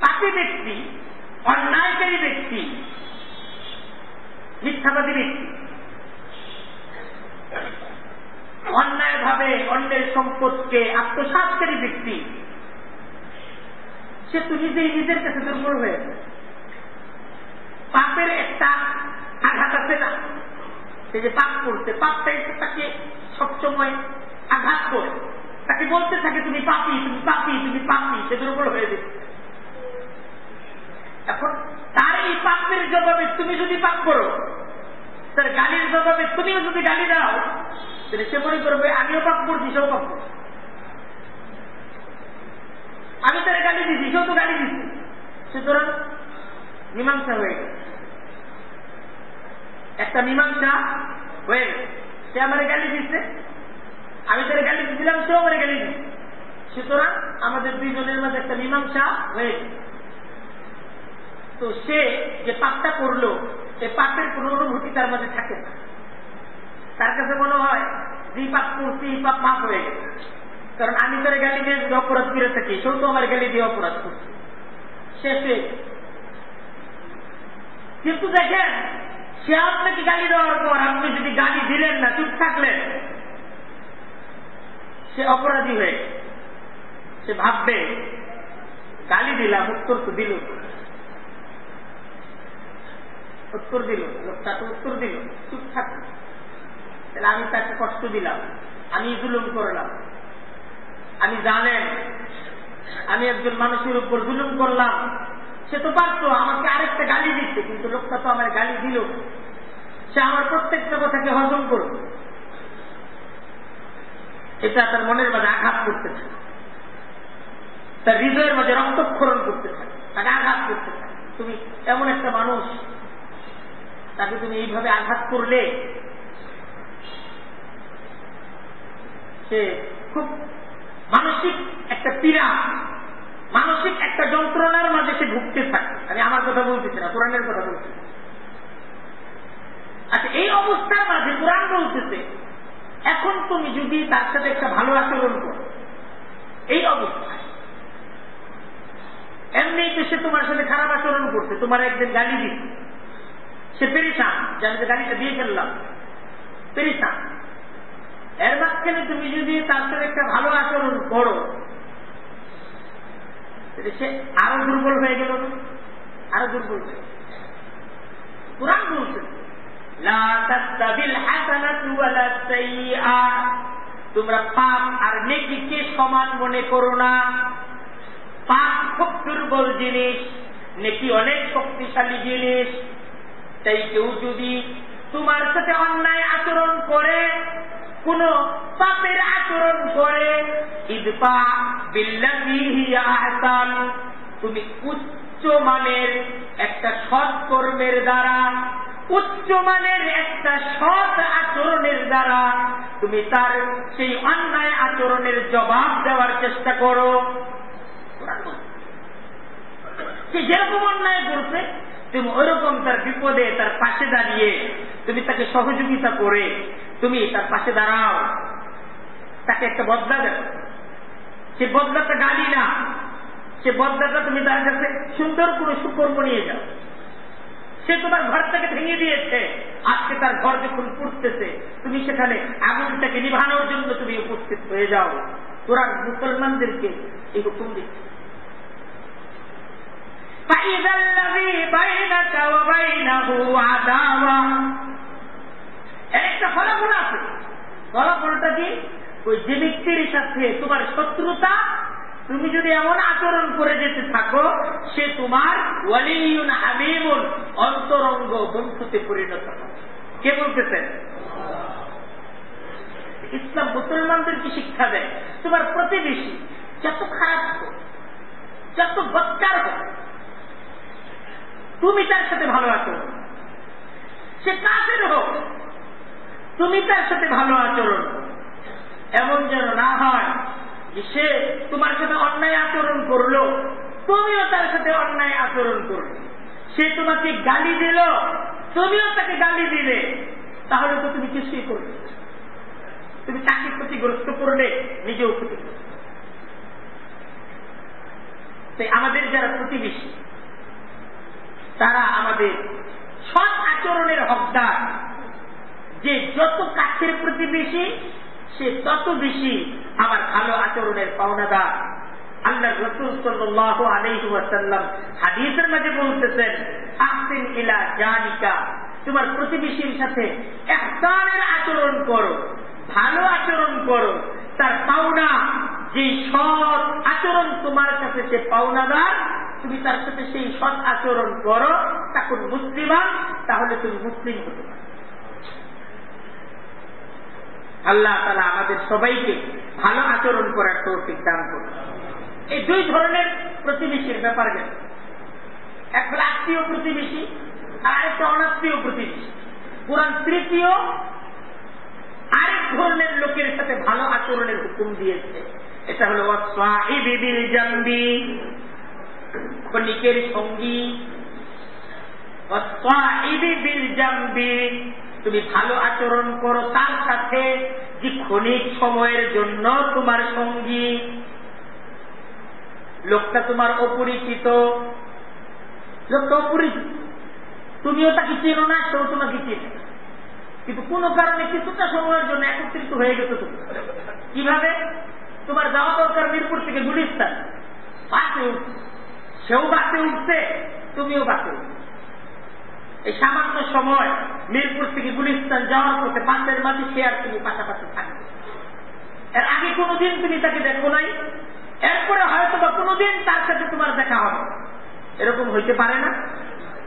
পাপি ব্যক্তি অন্যায়কারী ব্যক্তি, মিথ্যাবাদী ব্যক্তি, অন্যায়ভাবে অন্যের সম্পদকে আত্মসাতকারী ব্যক্তি, সে তো নিজেই নিজের কাছে দুর্বল হয়ে পাপের একটা আঘাত আছে না? সে যে পাপ করছে পাপটা এসে তাকে সবসময় আঘাত করে। তাকে বলতে থাকে, তুমি পাপি তুমি পাপি তুমি পাপি, সে দুর্বল হয়ে যাচ্ছে এখন তার এই পাপের জবাবে তুমি যদি পাপ করো, তার গালির জবাবে তুমিও যদি গালি দাও, তাহলে সে মনে করবে, আমিও পাপ করছি, সেও পাপ করছি। আমি তার গালি দিচ্ছি সেও তো গালি দিচ্ছি সুতরাং মীমাংসা হয়ে গেছে একটা মীমাংসা হয়ে গেছে সে আমার গালি দিচ্ছে আমি তার গালি দিচ্ছিলাম সেও আমার গালি দিচ্ছে সুতরাং আমাদের দুইজনের মাঝে একটা মীমাংসা হয়ে গেছে তো সে যে পাপটা করল, সে পাপের কোন অনুভূতি তার মধ্যে থাকে। না তার কাছে মনে হয় যে পাপ করছি, এই পাপ মাফ হয়ে গেছে। কারণ আমি তার গালি দিয়ে অপরাধ করে থাকি, সেও তো আমার গালি দিয়ে অপরাধ করছে। শেষে, কিন্তু দেখেন, সে আপনাকে গালি দেওয়ার পর আপনি যদি গালি দিলেন না, চুপ থাকলেন, সে অপরাধী হয়ে সে ভাববে, গালি দিলাম, উত্তর তো দিল না। উত্তর দিল লোকটা তো উত্তর দিল, চুপ থাকল তাহলে আমি তাকে কষ্ট দিলাম, আমি জুলুম করলাম। আমি জানেন আমি একজন মানুষের উপর জুলুম করলাম। সে তো পারতো, আমাকে আরেকটা গালি দিচ্ছে কিন্তু লোকটা তো আমার গালি দিল। সে আমার প্রত্যেকটা কথাকে হজম করবে এটা তার মনের মাঝে আঘাত করতে থাকে। তার হৃদয়ের মাঝে রক্তক্ষরণ করতে থাকে। তাকে আঘাত করতে থাকে। তুমি এমন একটা মানুষ তাকে তুমি এইভাবে আঘাত করলে, সে খুব মানসিক একটা পীড়া, মানসিক একটা যন্ত্রণার মাঝে সে ভুগতে থাকে। আমি আমার কথা বলতেছি না, কোরআনের কথা বলছি আচ্ছা এই অবস্থার মাঝে কোরআন বলতেছে, এখন তুমি যদি তার সাথে একটা ভালো আচরণ করো, এই অবস্থায় এমনি তো সে তোমার সাথে খারাপ আচরণ করছে, তোমার একদিন গালি দিচ্ছে। সে পেরেছান যে আমি তো গালিটা দিয়ে ফেললাম। পেরেছান এর মাঝখানে তুমি যদি তার সাথে একটা ভালো আচরণ করো সে আরও দুর্বল হয়ে গেল না? আরও দুর্বল হয়ে গেল। কোরআন বলছে, লা তাস্তাবিল হাসানাতু ওয়ালা সাইয়্যা। তোমরা পাপ আর নেকিকে সমান মনে করো না। পাপ খুব দুর্বল জিনিস, নেকি অনেক শক্তিশালী জিনিস। তাই কেউ যদি তোমার সাথে অন্যায় আচরণ করে, কোন পাপের আচরণ করে আহসান, তুমি উচ্চ মানের একটা সৎ কর্মের দ্বারা, উচ্চ মানের একটা সৎ আচরণের দ্বারা তুমি তার সেই অন্যায় আচরণের জবাব দেওয়ার চেষ্টা করো। সে যেরকম অন্যায় করছে তুমি ওইরকম তার বিপদে তার পাশে দাঁড়িয়ে তুমি তাকে সহযোগিতা করে তুমি তার পাশে দাঁড়াও। তাকে একটা বদলা দেও। সে বদলাটা গালি না। সে বদলাটা তুমি তার কাছে সুন্দর করে সুকর্ম নিয়ে যাও। সে তোমার ঘরটাকে ভেঙে দিয়েছে। আজকে তার ঘর যখন পুড়তেছে, তুমি সেখানে আগুনটাকে নিভানোর জন্য তুমি উপস্থিত হয়ে যাও। তোরা মুসলমানদেরকে এই হুকুম দিচ্ছে। فإذا الذي بينك وبينه عداوة এর একটা ফলাফল আছে ফলাফলটা কি ওই যে ব্যক্তির সাথে তোমার শত্রুতা তুমি যদি এমন আচরণ করে যেতে থাকো সে তোমার ওয়ালিউন হাবিবুন অন্তরঙ্গ বন্ধুতে পরিণত হবে কে বলতেছেন ইসলাম মুসলমানদেরকে শিক্ষা দেয় তোমার প্রতিবেশী যত খারাপ হোক যত বৎকার হোক তুমি তার সাথে ভালো আচরণ। সে কাজের হোক, তুমি তার সাথে ভালো আচরণ। এমন যেন না হয় যে সে তোমার সাথে অন্যায় আচরণ করল, তুমিও তার সাথে অন্যায় আচরণ করবে সে তোমাকে গালি দিল, তুমিও তাকে গালি দিলে। তাহলে তো তুমি কিছুই করবে তুমি তাকে ক্ষতিগ্রস্ত করলে, নিজেও ক্ষতিগ্রস্ত তাই আমাদের যারা প্রতিবেশী তারা আমাদের সৎ আচরণের হকদার। যে যত কাছের প্রতিবেশী সে তত বেশি আমার ভালো আচরণের পাওনাদার। আল্লাহ রসুল সাল্লাহ আলহিহাসাল্লাম হাদিসের মাঝে বলতেছেন, আহসিন ইলা জানিকা তোমার প্রতিবেশীর সাথে একদানের আচরণ করো। ভালো আচরণ করো, তার পাওনা যে সৎ আচরণ তোমার কাছে সে পাওনাদার, তুমি তার সাথে সেই সৎ আচরণ করো, তখন মুসলিমান তাহলে তুমি মুসলিম হতে পারো। আল্লাহ তালা আমাদের সবাইকে ভালো আচরণ করার দান করুন। এই দুই ধরনের প্রতিবেশীর ব্যাপার গেল এক আত্মীয় প্রতিবেশী, আর আরেকটা অনাত্মীয় প্রতিবেশী। কোরআন তৃতীয় আরেক ধরনের লোকের সাথে ভালো আচরণের হুকুম দিয়েছে। এটা হলো জাম্বি। ক্ষণিকের সঙ্গী। তুমি ভালো আচরণ করো তার সাথে যে ক্ষণিক সময়ের জন্য তোমার সঙ্গী। লোকটা তোমার অপরিচিত। লোকটা অপরিচিত। তুমিও তাকে চেনো না, সেও তোমাকে চেনে কিন্তু কোন কারণে কিছুটা সময়ের জন্য একত্রিত হয়ে গেছে তুমি। কীভাবে? তোমার যাওয়া দরকার মিরপুর থেকে গুলিস্তান। বাসে সেও বাসে উঠছে, তুমিও বাসে এই সামান্য সময় মিরপুর থেকে গুলিস্তান যাওয়ার পথে বাসের মাঝে সে আর তুমি পাশাপাশি থাকবে। এর আগে কোনোদিন তুমি তাকে দেখো নাই। এরপরে হয়তো বা কোনোদিন তার সাথে তোমার দেখা হবে। এরকম হইতে পারে না।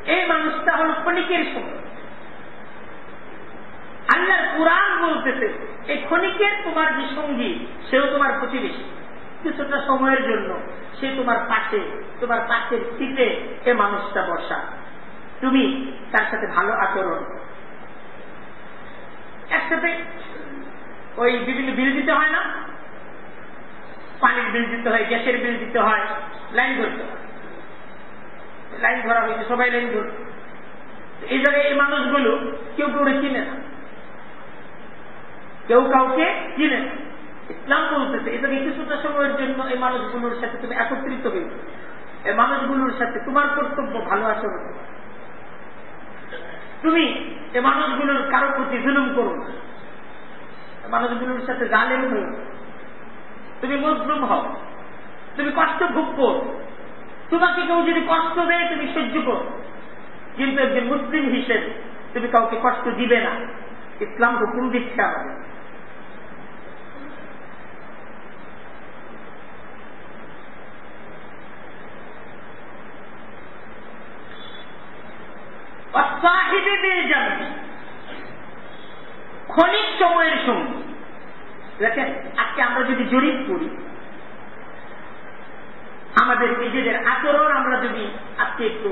এই মানুষটা হল ক্ষণিকের সময়। আল্লাহর কোরআন বলতেছে, এই ক্ষণিকের তোমার যে সঙ্গী সেও তোমার প্রতিবেশী। কিছুটা সময়ের জন্য সে তোমার পাশে, তোমার পাশের সিটে এ মানুষটা বসা। তুমি তার সাথে ভালো আচরণ। একসাথে ওই বিভিন্ন বিল দিতে হয় না? পানির বিল দিতে হয়, গ্যাসের বিল দিতে হয়, লাইন ধরতে হয়। লাইন ধরা হয়েছে, সবাই লাইন ধর এই জায়গায় এই মানুষগুলো কেউ কেউ চিনে না। কেউ কাউকে চিনে ইসলাম বলতেছে জায়গায় কিছুটা সময়ের জন্য এই মানুষগুলোর সাথে তুমি একত্রিত হয়েছে এই মানুষগুলোর সাথে তোমার কর্তব্য ভালো আচরণ তুমি এ মানুষগুলোর কারও প্রতি জুলুম করো মানুষগুলোর সাথে জালেম হও। তুমি মজলুম হও। তুমি কষ্ট ভোগ করো। তোমাকে কেউ যদি কষ্ট দেয়, তুমি সহ্য করো। কিন্তু একজন মুসলিম হিসেবে তুমি কাউকে কষ্ট দিবে না। ইসলাম হুকুম দিচ্ছে আমাদের। ক্ষণিক সময়ের সঙ্গে। আজকে আমরা যদি জরিপ করি, আমাদের নিজেদের আচরণ আমরা যদি আজকে একটু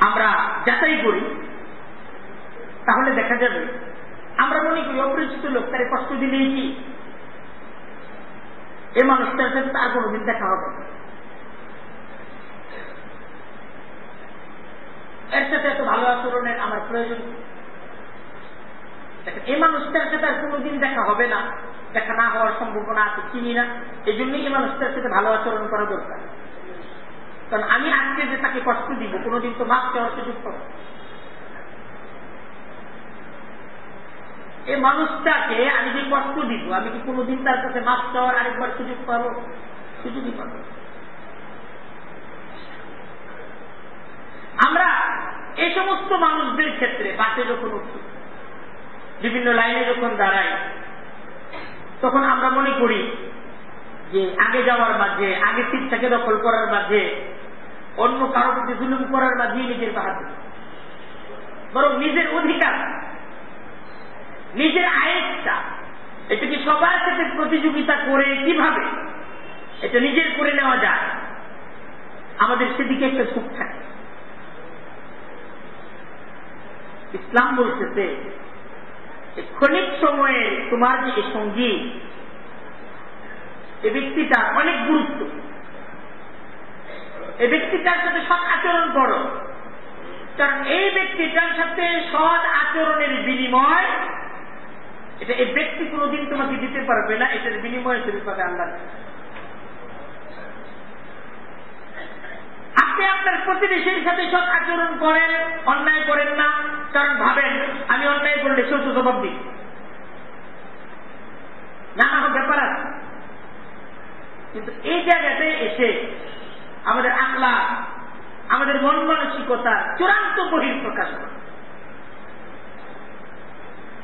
আমরা যাচাই করি, তাহলে দেখা যাবে, আমরা মনে করি অপরিচিত লোক তারে কষ্ট দিলেই কি? এ মানুষটার সাথে তার কোনোদিন দেখা হবে এর সাথে এত ভালো আচরণের আমার প্রয়োজন দেখেন, এই মানুষটার সাথে আর কোনোদিন দেখা হবে না, দেখা না হওয়ার সম্ভাবনা আছে চিনি না এই জন্যই এই মানুষটার সাথে ভালো আচরণ করা দরকার। কারণ আমি আজকে যে তাকে কষ্ট দিব, কোনোদিন তো মাছ চাওয়ার সুযোগ পাবো এই মানুষটাকে আমি যে কষ্ট দিব, আমি কি কোনোদিন তার কাছে মাছ চাওয়ার আরেকবার সুযোগ পাবো? সুযোগই পাবো আমরা এই সমস্ত মানুষদের ক্ষেত্রে বাসে যখন উঠি বিভিন্ন লাইনে যখন দাঁড়াই তখন আমরা মনে করি যে আগে যাওয়ার মাঝে, আগে সিটটাকে দখল করার মাঝে, অন্য কারও প্রতি জুলুম করার মাঝে নিজের বাহাদুর। বরং নিজের অধিকার, নিজের আয়েসটা এটাকে সবার সাথে প্রতিযোগিতা করে কীভাবে? এটা নিজের করে নেওয়া যায়। আমাদের সেদিকে একটা সুখ থাকে। ইসলাম বলতেছে ক্ষণিক সময়ে তোমার যে সঙ্গী, এ ব্যক্তিটা অনেক গুরুত্ব। এই ব্যক্তিটার সাথে সৎ আচরণ করো। কারণ এই ব্যক্তিটার সাথে সৎ আচরণের বিনিময়, এটা এই ব্যক্তি কোনোদিন তোমাকে দিতে পারবে না, এটার বিনিময়ে তুমি পাবে আল্লাহ আপনি আপনার প্রতিবেশীর সাথে সৎ আচরণ করেন, অন্যায় করেন না, কারণ ভাবেন, আমি অন্যায় করলে সে তো জবাব দিই। নানা ব্যাপার আছে। কিন্তু এই জায়গাতে এসে আমাদের আকলা আমাদের মন মানসিকতা চূড়ান্ত বহির প্রকাশ করে।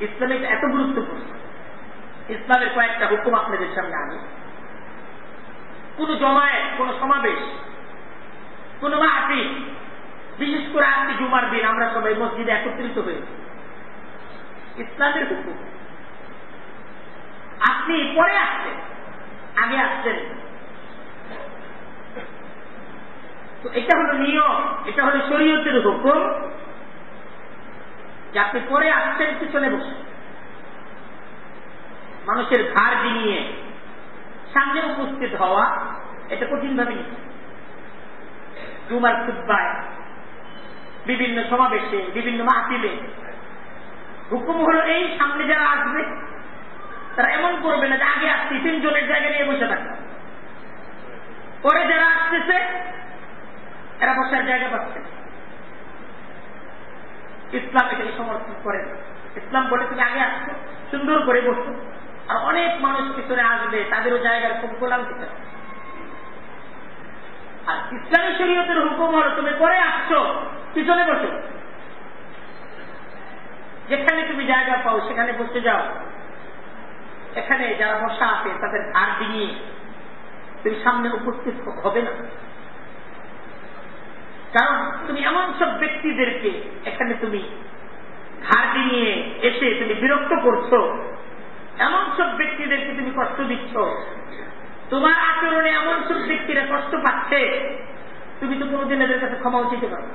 ইসলামে এত গুরুত্বপূর্ণ। ইসলামের কয়েকটা হুকুম আপনাদের সামনে আনি। কোন জমায়েত, কোন সমাবেশ কোন মাহফিল, বিশেষ করে আজকে জুমার দিন, আমরা সবাই মসজিদে একত্রিত হয়েছি ইসলামের হুকুম। আপনি পরে আসছেন, আগে আসছেন। তো এটা হলো নিয়ম, এটা হলো শরীয়তের হুকুম যে আপনি পরে আসছেন, পিছনে বসে। মানুষের ঘাড় ডিঙিয়ে সামনে উপস্থিত হওয়া, এটা কঠিন ভাবে নিচ্ছে জুমার খুদ্ায় বিভিন্ন সমাবেশে, বিভিন্ন মাহফিলে। হুকুম হলো এই, সামনে যারা আসবে, তারা এমন করবে না যে আগে আসছি, তিনজনের জায়গা নিয়ে বসে থাকবে। পরে যারা আসতেছে, এরা বসার জায়গা পাচ্ছে। ইসলাম এটাকে সমর্থন করেন ইসলাম বলে তুমি আগে আসছো সুন্দর করে বসছো আর অনেক মানুষ পিছনে আসবে, তাদেরও জায়গার খুব গোলাম দিতে আর ইসলামী শরীয়তের হুকুম হলো তুমি পরে আসছো, পিছনে বসো। যেখানে তুমি জায়গা পাও, সেখানে বসে যাও। এখানে যারা বসা আছে, তাদের ঘাট ডিঙিয়ে তুমি সামনে উপস্থিত হবে না। কারণ তুমি এমন সব ব্যক্তিদেরকে এখানে তুমি ঘাট ডিঙিয়ে এসে তুমি বিরক্ত করছ, এমন সব ব্যক্তিদেরকে তুমি কষ্ট দিচ্ছ তোমার আচরণে এমন সব ব্যক্তিরা কষ্ট পাচ্ছে, তুমি তো কোনোদিন এদের কাছে ক্ষমাও চিতে পারো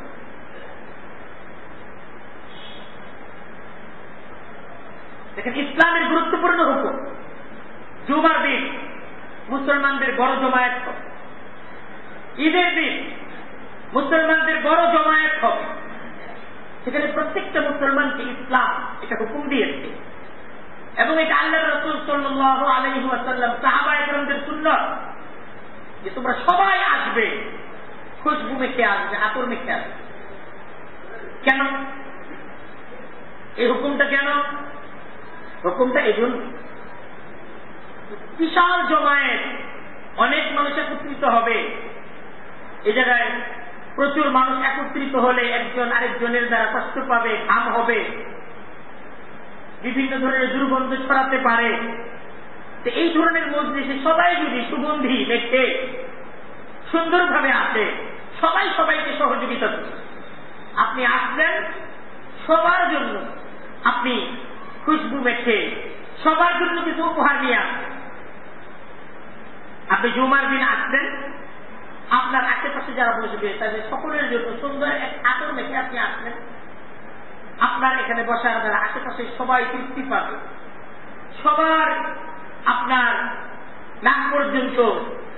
দেখেন, ইসলামের গুরুত্বপূর্ণ হুকুম, জুমার দিন মুসলমানদের বড় জমায়েত ঈদের দিন মুসলমানদের বড় জমায়েত হবে সেখানে প্রত্যেকটা মুসলমানকে ইসলাম এটা হুকুম দিয়েছে। এবং এটা আল্লাহ রসুল সাল্লাহ আলহিহাসাল্লাম সাহাবা একরমদের সুন্দর যে তোমরা সবাই আসবে খুশবু মেখে আসবে আতর মেখে আসবে? কেন? এই হুকুমটা কেন? হুকুমটা এই জন্য বিশাল জমায়েত, অনেক মানুষ একত্রিত হবে। এ জায়গায় প্রচুর মানুষ একত্রিত হলে একজন আরেকজনের দ্বারা কষ্ট পাবে, ঘাম হবে। বিভিন্ন ধরনের দুর্গন্ধ ছড়াতে পারে। এই ধরনের মজলিসে সবাই যদি সুগন্ধি মেখে সুন্দরভাবে আসে, সবাই সবাইকে সহযোগিতা দেবে। আপনি আসলেন সবার জন্য আপনি খুশবু মেখে, সবার জন্য কিছু উপহার নিয়ে আসবেন। আপনি জুমার দিন আসছেন আপনার আশেপাশে যারা বসবে, তাদের সকলের জন্য সুন্দর এক আতর মেখে আপনি আসলেন আপনার এখানে বসার দ্বারা আশেপাশে সবাই তৃপ্তি পাবে। সবার আপনার নাক পর্যন্ত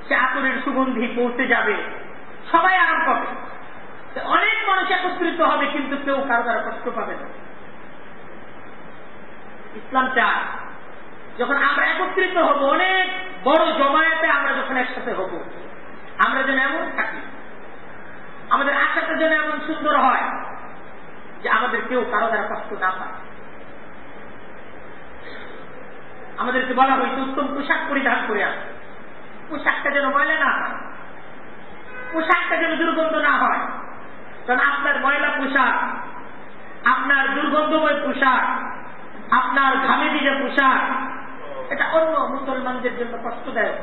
সে আতরের সুগন্ধি পৌঁছে যাবে। সবাই আরাম পাবে। অনেক মানুষ একত্রিত হবে, কিন্তু কেউ কারও দ্বারা কষ্ট পাবে না। ইসলাম চায়, যখন আমরা একত্রিত হব, অনেক বড় জমায়েতে আমরা যখন একসাথে হব, আমরা যেন এমন থাকি, আমাদের আশাটা যেন এমন সুন্দর হয় যে আমাদের কেউ কারও দ্বারা কষ্ট না পায়। আমাদেরকে বলা হয়েছে, উত্তম পোশাক পরিধান করে আসে। পোশাকটা যেন ময়লা না হয়। পোশাকটা যেন দুর্গন্ধ না হয়। কারণ আপনার ময়লা পোশাক, আপনার দুর্গন্ধময় পোশাক, আপনার ঘামে ভিজে পোশাক, এটা অন্য মুসলমানদের জন্য কষ্টদায়ক।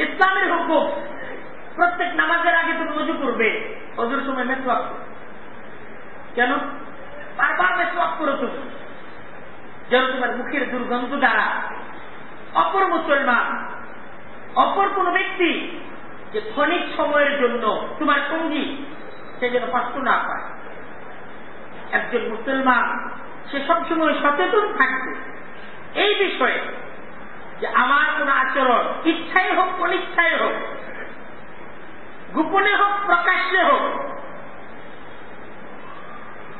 ইসলামের হুকুম, প্রত্যেক নামাজের আগে তুমি মজু করবে। অজুর সময় মেসওয়াক কেন? বারবার মেসওয়াক করো তুমি যেন তোমার মুখের দুর্গন্ধ দ্বারা অপর মুসলমান, অপর কোন ব্যক্তি যে ক্ষণিক সময়ের জন্য তোমার সঙ্গী, সে যেন কষ্ট না পায়। একজন মুসলমান, সে সবসময় সচেতন থাকবে। এই বিষয়ে যে আমার কোন আচরণ ইচ্ছাই হোক, অনিচ্ছাই হোক, গোপনে হোক, প্রকাশ্যে হোক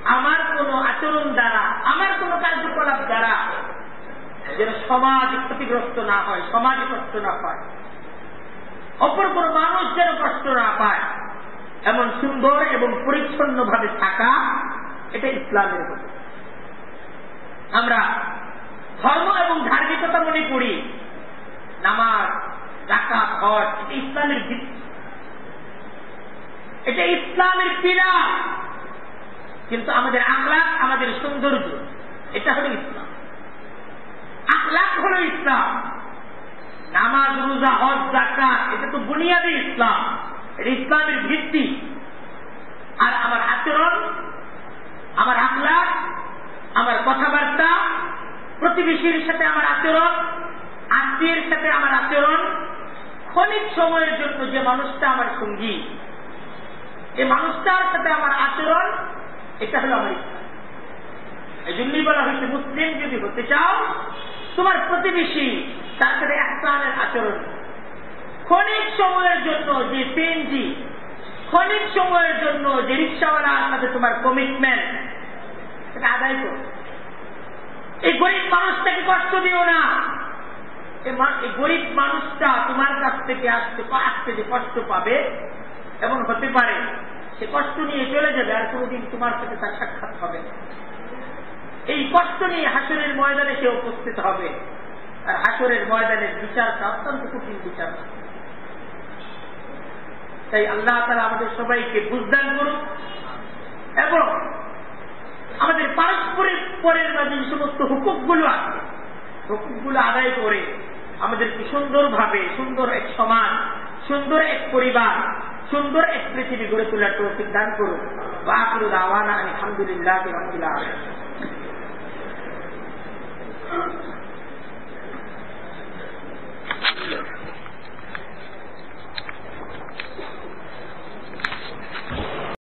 আমার কোন আচরণ দ্বারা, আমার কোন কার্যকলাপ দ্বারা যেন সমাজ ক্ষতিগ্রস্ত না হয়, সমাজ কষ্ট না পায় অপর কোন মানুষ যেন কষ্ট না পায়, এমন সুন্দর এবং পরিচ্ছন্ন ভাবে থাকা, এটা ইসলামের আমরা ধর্ম এবং ধার্মিকতা মনে করি, নামাজ ডাকাত হজ, এটা ইসলামের এটা ইসলামের পীড়া কিন্তু আমাদের আখলাখ আমাদের সৌন্দর্য, এটা হলো ইসলাম। আখলাখ হলো ইসলাম। নামাজ, রোজা, হজ জাকাত এটা তো বুনিয়াদি ইসলাম। এটা ইসলামের ভিত্তি। আর আমার আচরণ, আমার আখলাখ, আমার কথাবার্তা, প্রতিবেশীর সাথে আমার আচরণ, আত্মীয়ের সাথে আমার আচরণ, ক্ষণিক সময়ের জন্য যে মানুষটা আমার সঙ্গী এই মানুষটার সাথে আমার আচরণ এটা হলো আমার ইচ্ছা এই জন্যই বলা হয়েছে, মুসলিম যদি হতে চাও, তোমার প্রতিবেশী তার সাথে একসানের আচরণ। ক্ষণিক সময়ের জন্য যে পেনজি ক্ষণিক সময়ের জন্য যে রিক্সাওয়ালার সাথে তোমার কমিটমেন্ট সেটা আদায় করো। এই গরিব মানুষটাকে কষ্ট দিও না। এই গরিব মানুষটা তোমার কাছ থেকে আসতে আসতে যে কষ্ট পাবে এমন হতে পারে সে কষ্ট নিয়ে চলে যাবে আর কোনোদিন তোমার সাথে তার সাক্ষাৎ হবে। এই কষ্ট নিয়ে হাসরের ময়দানে সে উপস্থিত হবে। আর হাসরের ময়দানের বিচারটা অত্যন্ত কঠিন বিচার। তাই আল্লাহ তারা আমাদের সবাইকে বুঝদান করুন এবং আমাদের পারস্পরিক পরের মাঝে যে সমস্ত হুকুকগুলো আছে হুকুকগুলো আদায় করে আমাদেরকে সুন্দরভাবে সুন্দর এক সমাজ, সুন্দর এক পরিবার সুন্দর এক পৃথিবী গড়ে তোলার তৌফিক দান করুন বাহাদুর আওয়ানা আলহামদুলিল্লাহ রহমতুল্লাহ